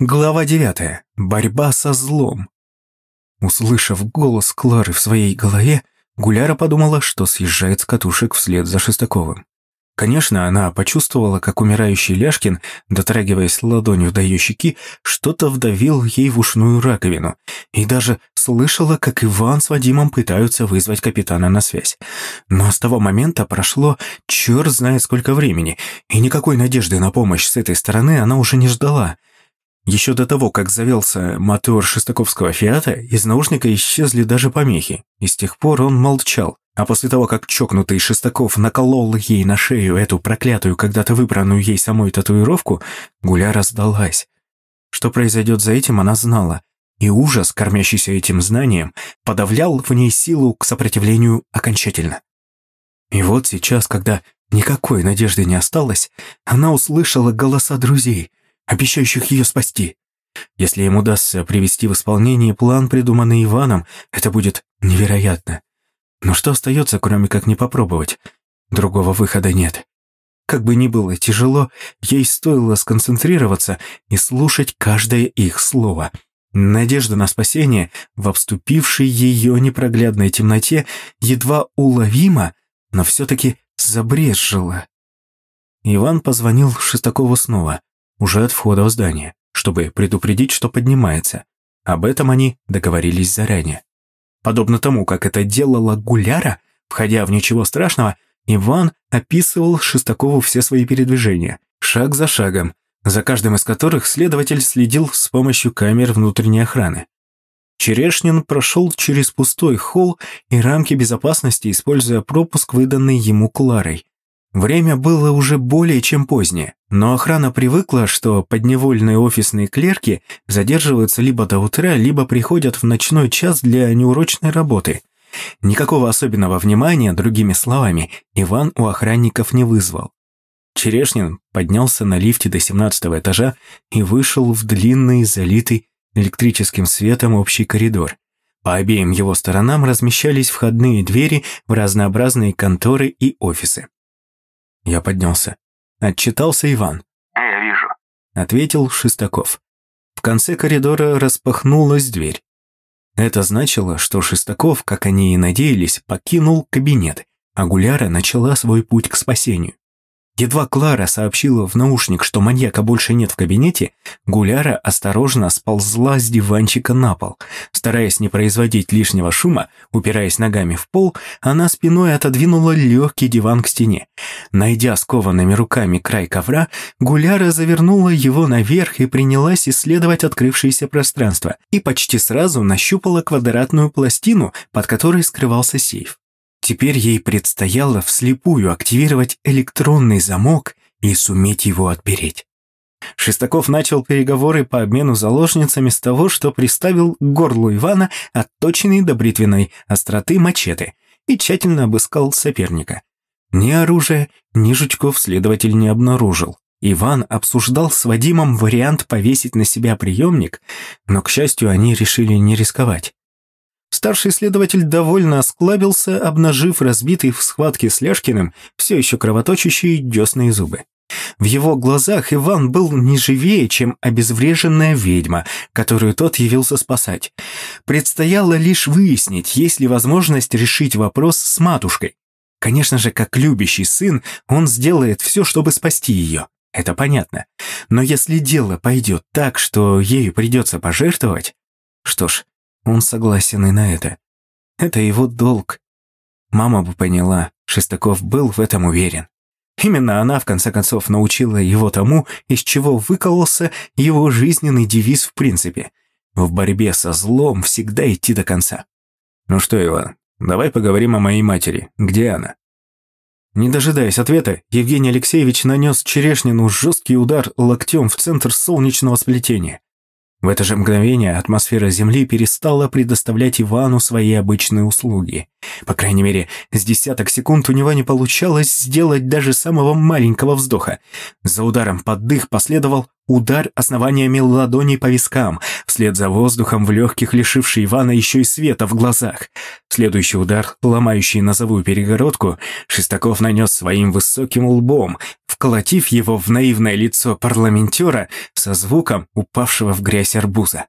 Глава 9. Борьба со злом. Услышав голос Клары в своей голове, Гуляра подумала, что съезжает с катушек вслед за Шестаковым. Конечно, она почувствовала, как умирающий Ляшкин, дотрагиваясь ладонью до ее щеки, что-то вдавил ей в ушную раковину, и даже слышала, как Иван с Вадимом пытаются вызвать капитана на связь. Но с того момента прошло черт знает сколько времени, и никакой надежды на помощь с этой стороны она уже не ждала – еще до того, как завелся мотор шестаковского «Фиата», из наушника исчезли даже помехи, и с тех пор он молчал. А после того, как чокнутый Шестаков наколол ей на шею эту проклятую, когда-то выбранную ей самой татуировку, Гуля раздалась. Что произойдет за этим, она знала, и ужас, кормящийся этим знанием, подавлял в ней силу к сопротивлению окончательно. И вот сейчас, когда никакой надежды не осталось, она услышала голоса друзей – обещающих ее спасти. Если им удастся привести в исполнение план, придуманный Иваном, это будет невероятно. Но что остается, кроме как не попробовать? Другого выхода нет. Как бы ни было тяжело, ей стоило сконцентрироваться и слушать каждое их слово. Надежда на спасение в обступившей ее непроглядной темноте едва уловима, но все-таки забрезжила. Иван позвонил Шестакову снова уже от входа в здание, чтобы предупредить, что поднимается. Об этом они договорились заранее. Подобно тому, как это делала Гуляра, входя в ничего страшного, Иван описывал Шестакову все свои передвижения, шаг за шагом, за каждым из которых следователь следил с помощью камер внутренней охраны. Черешнин прошел через пустой холл и рамки безопасности, используя пропуск, выданный ему Кларой, Время было уже более чем позднее, но охрана привыкла, что подневольные офисные клерки задерживаются либо до утра, либо приходят в ночной час для неурочной работы. Никакого особенного внимания, другими словами, Иван у охранников не вызвал. Черешнин поднялся на лифте до 17 этажа и вышел в длинный, залитый электрическим светом общий коридор. По обеим его сторонам размещались входные двери в разнообразные конторы и офисы. Я поднялся. Отчитался Иван. «Я вижу», — ответил Шестаков. В конце коридора распахнулась дверь. Это значило, что Шестаков, как они и надеялись, покинул кабинет, а Гуляра начала свой путь к спасению. Едва Клара сообщила в наушник, что маньяка больше нет в кабинете, Гуляра осторожно сползла с диванчика на пол. Стараясь не производить лишнего шума, упираясь ногами в пол, она спиной отодвинула легкий диван к стене. Найдя скованными руками край ковра, Гуляра завернула его наверх и принялась исследовать открывшееся пространство, и почти сразу нащупала квадратную пластину, под которой скрывался сейф. Теперь ей предстояло вслепую активировать электронный замок и суметь его отпереть. Шестаков начал переговоры по обмену заложницами с того, что приставил к горлу Ивана отточенный до бритвенной остроты мачете и тщательно обыскал соперника. Ни оружия, ни жучков следователь не обнаружил. Иван обсуждал с Вадимом вариант повесить на себя приемник, но, к счастью, они решили не рисковать. Старший следователь довольно осклабился, обнажив разбитый в схватке с Ляшкиным все еще кровоточащие десные зубы. В его глазах Иван был не живее, чем обезвреженная ведьма, которую тот явился спасать. Предстояло лишь выяснить, есть ли возможность решить вопрос с матушкой. Конечно же, как любящий сын, он сделает все, чтобы спасти ее. Это понятно. Но если дело пойдет так, что ею придется пожертвовать... Что ж, он согласен и на это. Это его долг. Мама бы поняла, Шестаков был в этом уверен. Именно она, в конце концов, научила его тому, из чего выкололся его жизненный девиз в принципе. В борьбе со злом всегда идти до конца. «Ну что, Иван, давай поговорим о моей матери. Где она?» Не дожидаясь ответа, Евгений Алексеевич нанес Черешнину жесткий удар локтем в центр солнечного сплетения. В это же мгновение атмосфера Земли перестала предоставлять Ивану свои обычные услуги. По крайней мере, с десяток секунд у него не получалось сделать даже самого маленького вздоха. За ударом под дых последовал удар основаниями ладоней по вискам, вслед за воздухом в легких лишивший Ивана еще и света в глазах. Следующий удар, ломающий нозовую перегородку, Шестаков нанес своим высоким лбом, вколотив его в наивное лицо парламентера со звуком упавшего в грязь арбуза.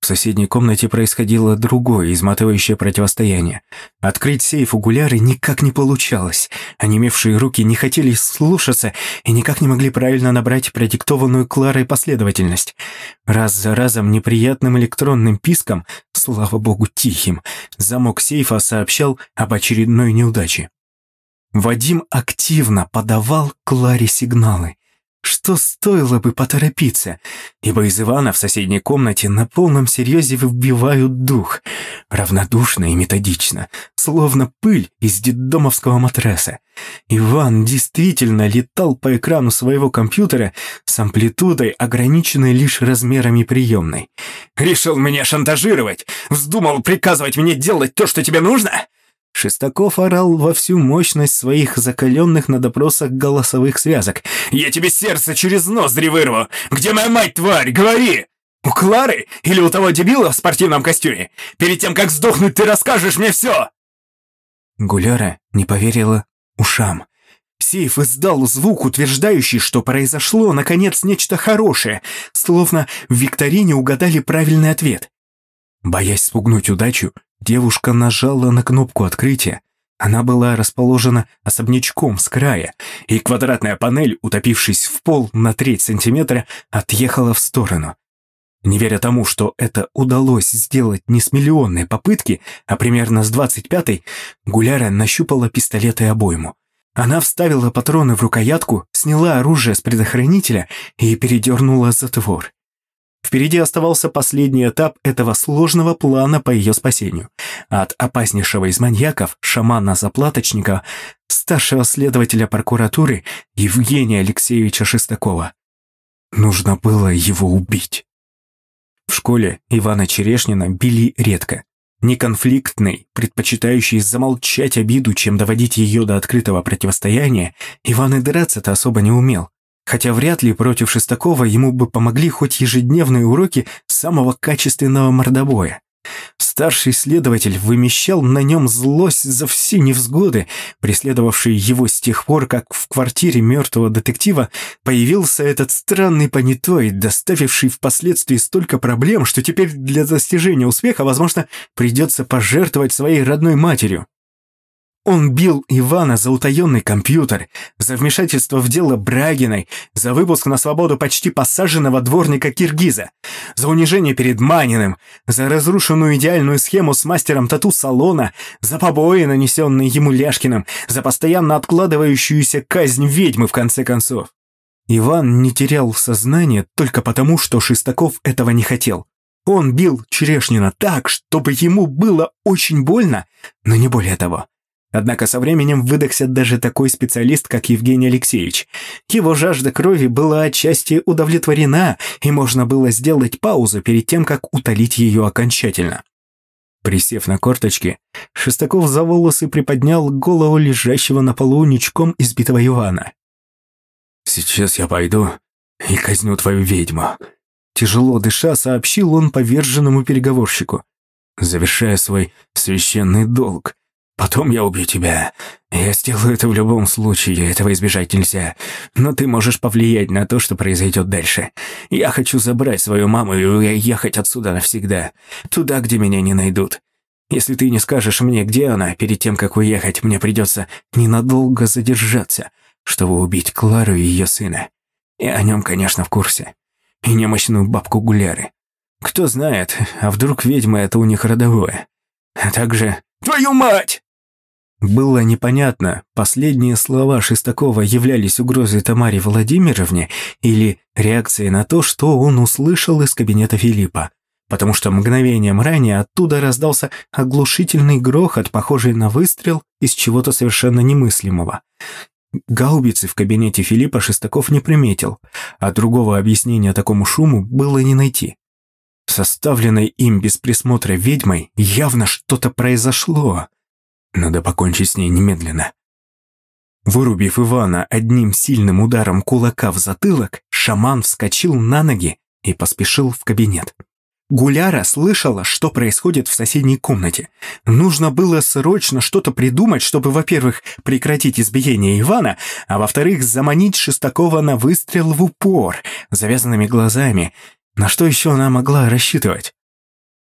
В соседней комнате происходило другое изматывающее противостояние. Открыть сейф у Гуляры никак не получалось. Онемевшие руки не хотели слушаться и никак не могли правильно набрать продиктованную Кларой последовательность. Раз за разом неприятным электронным писком, слава богу тихим, замок сейфа сообщал об очередной неудаче. Вадим активно подавал Кларе сигналы что стоило бы поторопиться, ибо из Ивана в соседней комнате на полном серьезе выбивают дух, равнодушно и методично, словно пыль из детдомовского матраса. Иван действительно летал по экрану своего компьютера с амплитудой, ограниченной лишь размерами приемной. «Решил меня шантажировать? Вздумал приказывать мне делать то, что тебе нужно?» Шестаков орал во всю мощность своих закаленных на допросах голосовых связок. «Я тебе сердце через ноздри вырву! Где моя мать, тварь? Говори! У Клары или у того дебила в спортивном костюме? Перед тем, как сдохнуть, ты расскажешь мне все!» Гуляра не поверила ушам. Сейф издал звук, утверждающий, что произошло, наконец, нечто хорошее, словно в викторине угадали правильный ответ. Боясь спугнуть удачу, Девушка нажала на кнопку открытия. Она была расположена особнячком с края, и квадратная панель, утопившись в пол на треть сантиметра, отъехала в сторону. Не веря тому, что это удалось сделать не с миллионной попытки, а примерно с двадцать пятой, Гуляра нащупала пистолет и обойму. Она вставила патроны в рукоятку, сняла оружие с предохранителя и передернула затвор. Впереди оставался последний этап этого сложного плана по ее спасению. От опаснейшего из маньяков, шамана-заплаточника, старшего следователя прокуратуры Евгения Алексеевича Шестакова. Нужно было его убить. В школе Ивана Черешнина били редко. Неконфликтный, предпочитающий замолчать обиду, чем доводить ее до открытого противостояния, Иван и драться-то особо не умел хотя вряд ли против Шестакова ему бы помогли хоть ежедневные уроки самого качественного мордобоя. Старший следователь вымещал на нем злость за все невзгоды, преследовавшие его с тех пор, как в квартире мертвого детектива появился этот странный понятой, доставивший впоследствии столько проблем, что теперь для достижения успеха, возможно, придется пожертвовать своей родной матерью. Он бил Ивана за утаенный компьютер, за вмешательство в дело Брагиной, за выпуск на свободу почти посаженного дворника Киргиза, за унижение перед Маниным, за разрушенную идеальную схему с мастером тату-салона, за побои, нанесенные ему Ляшкиным, за постоянно откладывающуюся казнь ведьмы в конце концов. Иван не терял сознание только потому, что Шестаков этого не хотел. Он бил Черешнина так, чтобы ему было очень больно, но не более того. Однако со временем выдохся даже такой специалист, как Евгений Алексеевич. Его жажда крови была отчасти удовлетворена, и можно было сделать паузу перед тем, как утолить ее окончательно. Присев на корточки, Шестаков за волосы приподнял голову лежащего на полу ничком избитого Ивана. «Сейчас я пойду и казню твою ведьму», Тяжело дыша, сообщил он поверженному переговорщику, завершая свой священный долг. Потом я убью тебя. Я сделаю это в любом случае, этого избежать нельзя. Но ты можешь повлиять на то, что произойдет дальше. Я хочу забрать свою маму и уехать отсюда навсегда. Туда, где меня не найдут. Если ты не скажешь мне, где она, перед тем, как уехать, мне придется ненадолго задержаться, чтобы убить Клару и ее сына. Я о нем, конечно, в курсе. И немощную бабку Гуляры. Кто знает, а вдруг ведьма это у них родовое. А также... «Твою мать!» Было непонятно, последние слова Шестакова являлись угрозой Тамаре Владимировне или реакцией на то, что он услышал из кабинета Филиппа, потому что мгновением ранее оттуда раздался оглушительный грохот, похожий на выстрел из чего-то совершенно немыслимого. Гаубицы в кабинете Филиппа Шестаков не приметил, а другого объяснения такому шуму было не найти. Составленной им без присмотра ведьмой явно что-то произошло, Надо покончить с ней немедленно. Вырубив Ивана одним сильным ударом кулака в затылок, шаман вскочил на ноги и поспешил в кабинет. Гуляра слышала, что происходит в соседней комнате. Нужно было срочно что-то придумать, чтобы, во-первых, прекратить избиение Ивана, а во-вторых, заманить Шестакова на выстрел в упор, завязанными глазами. На что еще она могла рассчитывать?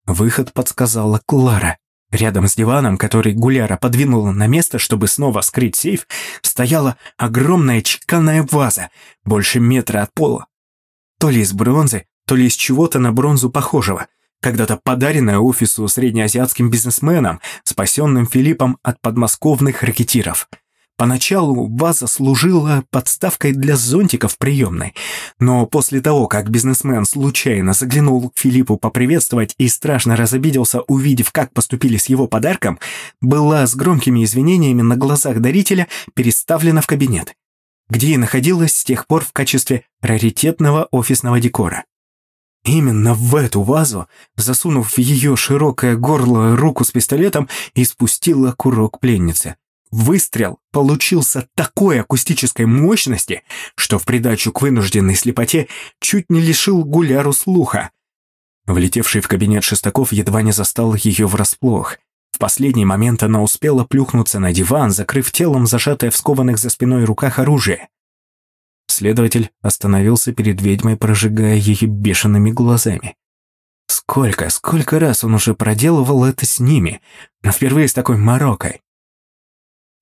Выход подсказала Клара. Рядом с диваном, который Гуляра подвинула на место, чтобы снова скрыть сейф, стояла огромная чеканная ваза, больше метра от пола. То ли из бронзы, то ли из чего-то на бронзу похожего, когда-то подаренная офису среднеазиатским бизнесменам, спасенным Филиппом от подмосковных ракетиров – Поначалу ваза служила подставкой для зонтиков приемной, но после того, как бизнесмен случайно заглянул к Филиппу поприветствовать и страшно разобиделся, увидев, как поступили с его подарком, была с громкими извинениями на глазах дарителя переставлена в кабинет, где и находилась с тех пор в качестве раритетного офисного декора. Именно в эту вазу, засунув в ее широкое горло руку с пистолетом, и спустила курок пленницы. Выстрел получился такой акустической мощности, что в придачу к вынужденной слепоте чуть не лишил Гуляру слуха. Влетевший в кабинет Шестаков едва не застал ее врасплох. В последний момент она успела плюхнуться на диван, закрыв телом зажатое в скованных за спиной руках оружие. Следователь остановился перед ведьмой, прожигая ее бешеными глазами. Сколько, сколько раз он уже проделывал это с ними, но впервые с такой морокой.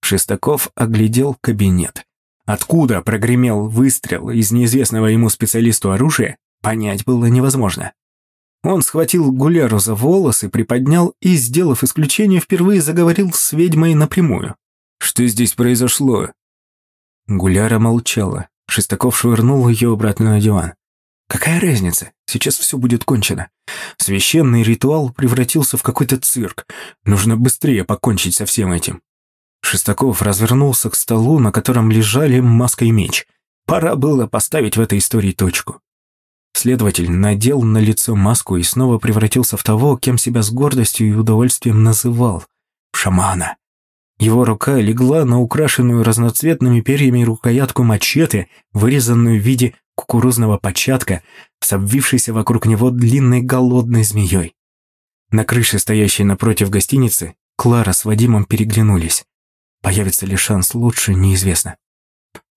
Шестаков оглядел кабинет. Откуда прогремел выстрел из неизвестного ему специалисту оружия, понять было невозможно. Он схватил Гуляру за волосы, приподнял и, сделав исключение, впервые заговорил с ведьмой напрямую. «Что здесь произошло?» Гуляра молчала. Шестаков швырнул ее обратно на диван. «Какая разница? Сейчас все будет кончено. Священный ритуал превратился в какой-то цирк. Нужно быстрее покончить со всем этим». Шестаков развернулся к столу, на котором лежали маска и меч. Пора было поставить в этой истории точку. Следователь надел на лицо маску и снова превратился в того, кем себя с гордостью и удовольствием называл – шамана. Его рука легла на украшенную разноцветными перьями рукоятку мачете, вырезанную в виде кукурузного початка, с обвившейся вокруг него длинной голодной змеей. На крыше, стоящей напротив гостиницы, Клара с Вадимом переглянулись. Появится ли шанс лучше, неизвестно.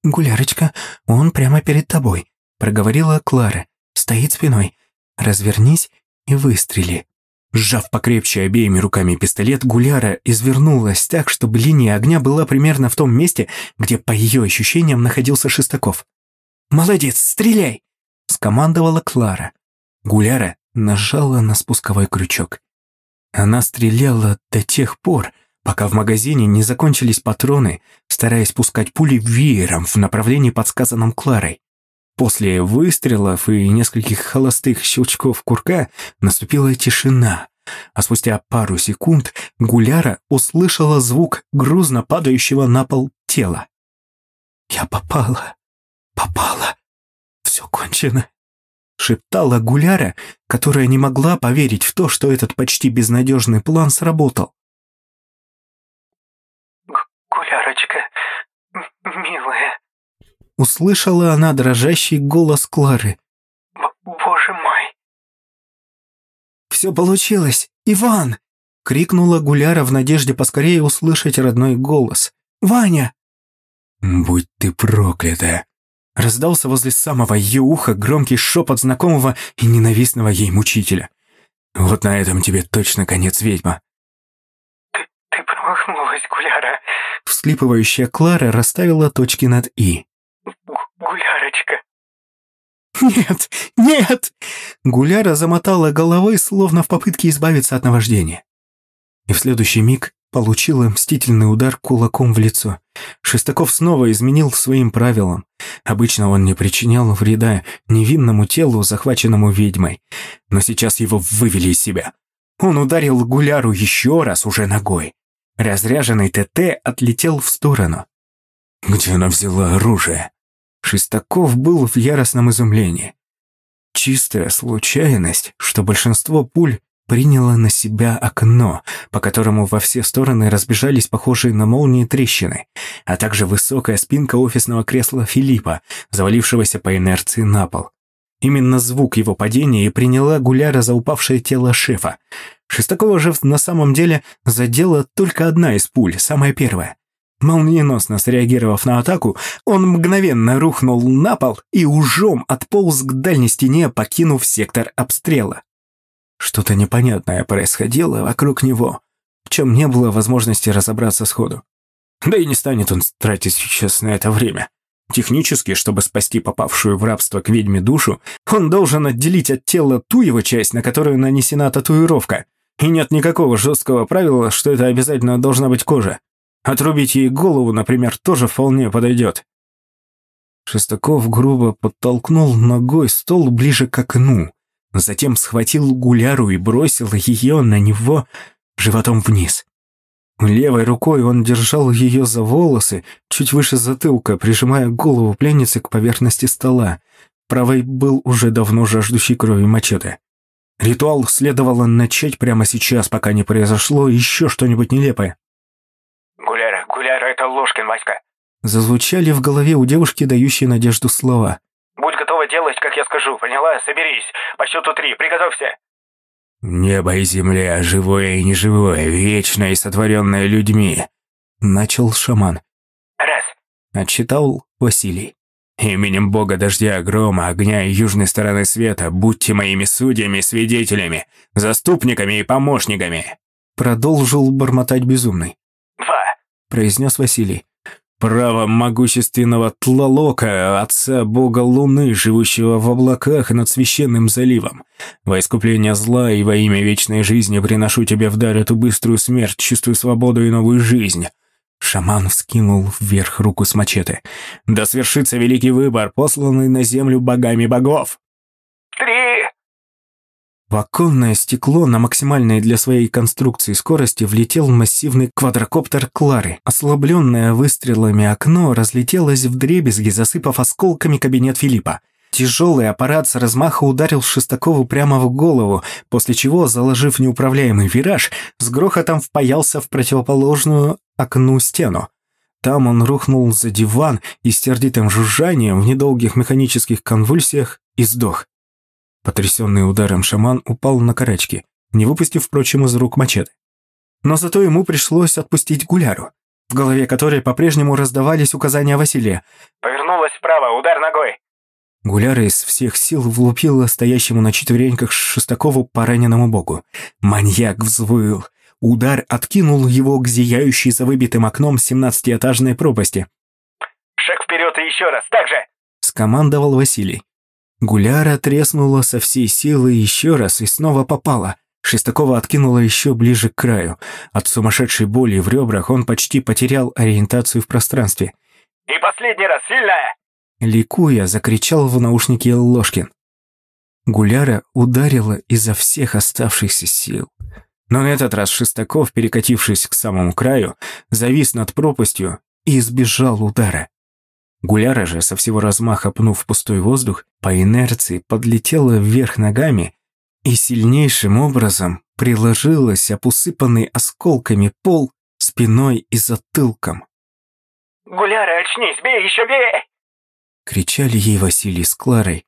«Гулярочка, он прямо перед тобой», — проговорила Клара. «Стоит спиной. Развернись и выстрели». Сжав покрепче обеими руками пистолет, Гуляра извернулась так, чтобы линия огня была примерно в том месте, где, по ее ощущениям, находился Шестаков. «Молодец, стреляй!» — скомандовала Клара. Гуляра нажала на спусковой крючок. Она стреляла до тех пор, пока в магазине не закончились патроны, стараясь пускать пули веером в направлении, подсказанном Кларой. После выстрелов и нескольких холостых щелчков курка наступила тишина, а спустя пару секунд Гуляра услышала звук грузно падающего на пол тела. «Я попала, попала, все кончено», — шептала Гуляра, которая не могла поверить в то, что этот почти безнадежный план сработал. Гулярочка, милая. Услышала она дрожащий голос Клары. Боже мой. Все получилось, Иван! Крикнула Гуляра в надежде поскорее услышать родной голос. «Ваня!» «Будь ты проклята!» Раздался возле самого ее уха громкий шепот знакомого и ненавистного ей мучителя. «Вот на этом тебе точно конец, ведьма!» «Ты, ты промахнулась, Гуляра!» Всклипывающая Клара расставила точки над «и». «Гулярочка». «Нет, нет!» Гуляра замотала головой, словно в попытке избавиться от наваждения. И в следующий миг получила мстительный удар кулаком в лицо. Шестаков снова изменил своим правилам. Обычно он не причинял вреда невинному телу, захваченному ведьмой. Но сейчас его вывели из себя. Он ударил Гуляру еще раз уже ногой. Разряженный ТТ отлетел в сторону. Где она взяла оружие? Шестаков был в яростном изумлении. Чистая случайность, что большинство пуль приняло на себя окно, по которому во все стороны разбежались похожие на молнии трещины, а также высокая спинка офисного кресла Филиппа, завалившегося по инерции на пол. Именно звук его падения и приняла Гуляра за упавшее тело шефа. Шестакова же на самом деле задела только одна из пуль, самая первая. Молниеносно среагировав на атаку, он мгновенно рухнул на пол и ужом отполз к дальней стене, покинув сектор обстрела. Что-то непонятное происходило вокруг него, в чем не было возможности разобраться сходу. Да и не станет он тратить сейчас на это время. Технически, чтобы спасти попавшую в рабство к ведьме душу, он должен отделить от тела ту его часть, на которую нанесена татуировка. И нет никакого жесткого правила, что это обязательно должна быть кожа. Отрубить ей голову, например, тоже вполне подойдет. Шестаков грубо подтолкнул ногой стол ближе к окну, затем схватил гуляру и бросил ее на него животом вниз. Левой рукой он держал ее за волосы, чуть выше затылка, прижимая голову пленницы к поверхности стола. Правой был уже давно жаждущий крови мачете. Ритуал следовало начать прямо сейчас, пока не произошло еще что-нибудь нелепое. Гуляра, это Ложкин, Васька!» Зазвучали в голове у девушки, дающие надежду слова. «Будь готова делать, как я скажу, поняла? Соберись. По счету три, приготовься!» «Небо и земля, живое и неживое, вечное и сотворенное людьми», — начал шаман. «Раз», — отчитал Василий. «Именем Бога Дождя, Грома, Огня и Южной стороны света будьте моими судьями, свидетелями, заступниками и помощниками», — продолжил бормотать безумный произнес Василий. «Право могущественного Тлалока, отца бога Луны, живущего в облаках над священным заливом. Во искупление зла и во имя вечной жизни приношу тебе в дар эту быструю смерть, чистую свободу и новую жизнь». Шаман вскинул вверх руку с мачете. «Да свершится великий выбор, посланный на землю богами богов!» «Три!» В оконное стекло на максимальной для своей конструкции скорости влетел массивный квадрокоптер Клары. Ослабленное выстрелами окно разлетелось в дребезги, засыпав осколками кабинет Филиппа. Тяжелый аппарат с размаха ударил Шестакову прямо в голову, после чего, заложив неуправляемый вираж, с грохотом впаялся в противоположную окну стену. Там он рухнул за диван и с сердитым жужжанием в недолгих механических конвульсиях и сдох. Потрясенный ударом шаман упал на карачки, не выпустив, впрочем, из рук мачете. Но зато ему пришлось отпустить гуляру, в голове которой по-прежнему раздавались указания Василия. «Повернулась вправо, удар ногой!» Гуляра из всех сил влупила стоящему на четвереньках Шестакову по раненому боку. Маньяк взвыл. Удар откинул его к зияющей за выбитым окном семнадцатиэтажной пропасти. «Шаг вперед и еще раз, так же!» — скомандовал Василий. Гуляра треснула со всей силы еще раз и снова попала. Шестакова откинула еще ближе к краю. От сумасшедшей боли в ребрах он почти потерял ориентацию в пространстве. «И последний раз, сильная!» Ликуя, закричал в наушнике Ложкин. Гуляра ударила изо всех оставшихся сил. Но на этот раз Шестаков, перекатившись к самому краю, завис над пропастью и избежал удара. Гуляра же, со всего размаха пнув пустой воздух, по инерции подлетела вверх ногами и сильнейшим образом приложилась об усыпанный осколками пол спиной и затылком. «Гуляра, очнись, бей, еще бей!» Кричали ей Василий с Кларой.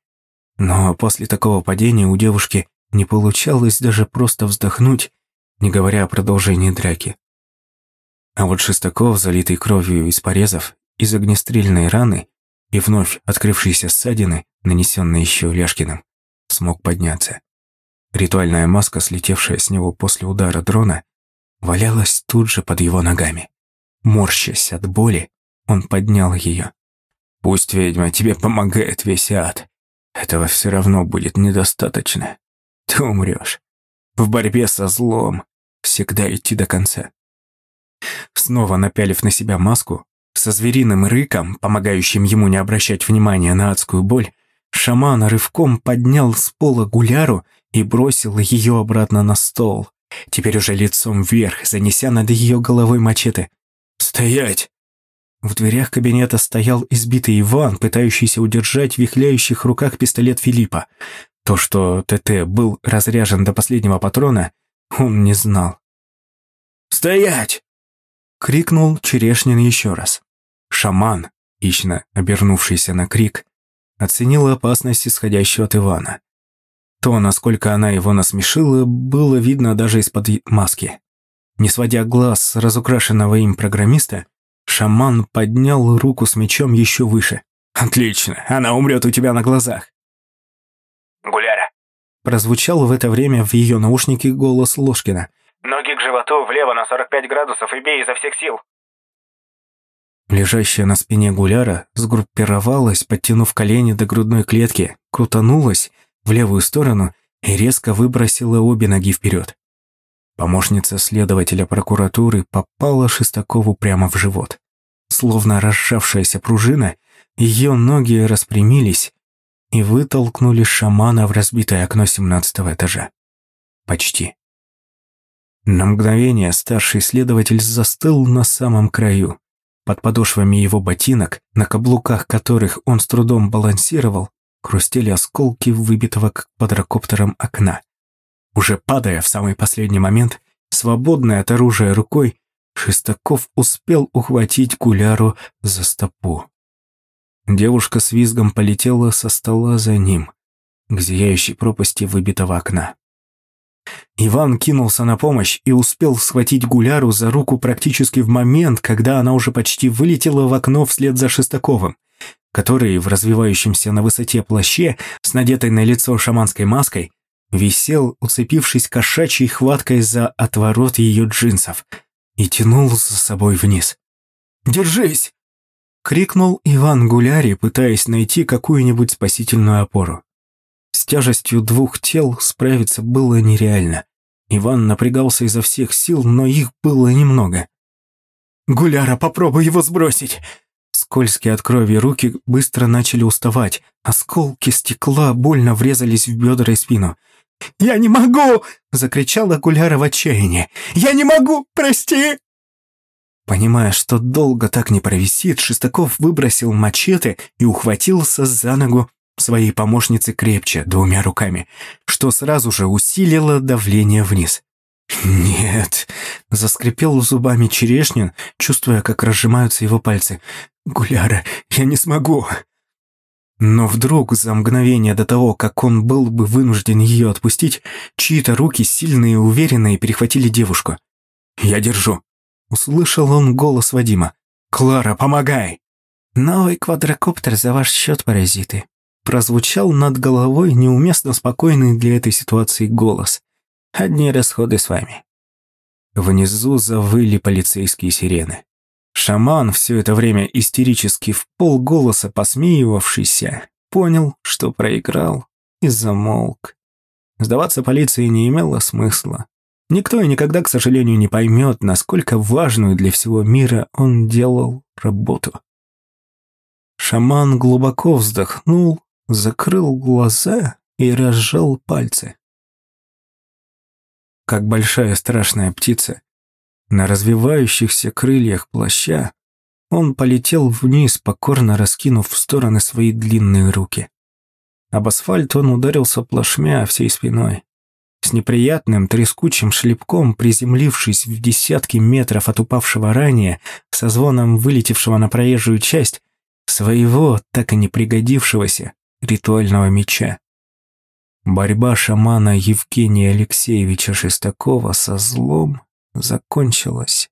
Но после такого падения у девушки не получалось даже просто вздохнуть, не говоря о продолжении драки. А вот Шестаков, залитый кровью из порезов, из огнестрельной раны и вновь открывшиеся ссадины, нанесенные еще Ляшкиным, смог подняться. Ритуальная маска, слетевшая с него после удара дрона, валялась тут же под его ногами. Морщась от боли, он поднял ее. «Пусть, ведьма, тебе помогает весь ад. Этого все равно будет недостаточно. Ты умрешь. В борьбе со злом всегда идти до конца». Снова напялив на себя маску, со звериным рыком, помогающим ему не обращать внимания на адскую боль, шаман рывком поднял с пола гуляру и бросил ее обратно на стол, теперь уже лицом вверх, занеся над ее головой мачете. «Стоять!» В дверях кабинета стоял избитый Иван, пытающийся удержать в вихляющих руках пистолет Филиппа. То, что ТТ был разряжен до последнего патрона, он не знал. «Стоять!» — крикнул Черешнин еще раз. Шаман, хищно обернувшийся на крик, оценил опасность, исходящую от Ивана. То, насколько она его насмешила, было видно даже из-под маски. Не сводя глаз с разукрашенного им программиста, шаман поднял руку с мечом еще выше. «Отлично, она умрет у тебя на глазах!» «Гуляра!» Прозвучал в это время в ее наушнике голос Ложкина. «Ноги к животу, влево на 45 градусов и бей изо всех сил!» Лежащая на спине Гуляра сгруппировалась, подтянув колени до грудной клетки, крутанулась в левую сторону и резко выбросила обе ноги вперед. Помощница следователя прокуратуры попала Шестакову прямо в живот. Словно расшавшаяся пружина, ее ноги распрямились и вытолкнули шамана в разбитое окно семнадцатого этажа. Почти. На мгновение старший следователь застыл на самом краю. Под подошвами его ботинок, на каблуках которых он с трудом балансировал, хрустели осколки выбитого к квадрокоптерам окна. Уже падая в самый последний момент, свободной от оружия рукой, Шестаков успел ухватить Гуляру за стопу. Девушка с визгом полетела со стола за ним, к зияющей пропасти выбитого окна. Иван кинулся на помощь и успел схватить Гуляру за руку практически в момент, когда она уже почти вылетела в окно вслед за Шестаковым, который в развивающемся на высоте плаще с надетой на лицо шаманской маской висел, уцепившись кошачьей хваткой за отворот ее джинсов и тянул за собой вниз. «Держись!» — крикнул Иван Гуляри, пытаясь найти какую-нибудь спасительную опору. С тяжестью двух тел справиться было нереально. Иван напрягался изо всех сил, но их было немного. «Гуляра, попробуй его сбросить!» Скользкие от крови руки быстро начали уставать. Осколки стекла больно врезались в бедра и спину. «Я не могу!» — закричала Гуляра в отчаянии. «Я не могу! Прости!» Понимая, что долго так не провисит, Шестаков выбросил мачете и ухватился за ногу своей помощницы крепче, двумя руками, что сразу же усилило давление вниз. «Нет», — заскрипел зубами Черешнин, чувствуя, как разжимаются его пальцы. «Гуляра, я не смогу». Но вдруг, за мгновение до того, как он был бы вынужден ее отпустить, чьи-то руки, сильные и уверенные, перехватили девушку. «Я держу», — услышал он голос Вадима. «Клара, помогай!» «Новый квадрокоптер за ваш счет, паразиты», прозвучал над головой неуместно спокойный для этой ситуации голос. «Одни расходы с вами». Внизу завыли полицейские сирены. Шаман, все это время истерически в полголоса посмеивавшийся, понял, что проиграл, и замолк. Сдаваться полиции не имело смысла. Никто и никогда, к сожалению, не поймет, насколько важную для всего мира он делал работу. Шаман глубоко вздохнул, закрыл глаза и разжал пальцы. Как большая страшная птица, на развивающихся крыльях плаща он полетел вниз, покорно раскинув в стороны свои длинные руки. Об асфальт он ударился плашмя всей спиной. С неприятным трескучим шлепком, приземлившись в десятки метров от упавшего ранее, со звоном вылетевшего на проезжую часть, своего, так и не пригодившегося, ритуального меча. Борьба шамана Евгения Алексеевича Шестакова со злом закончилась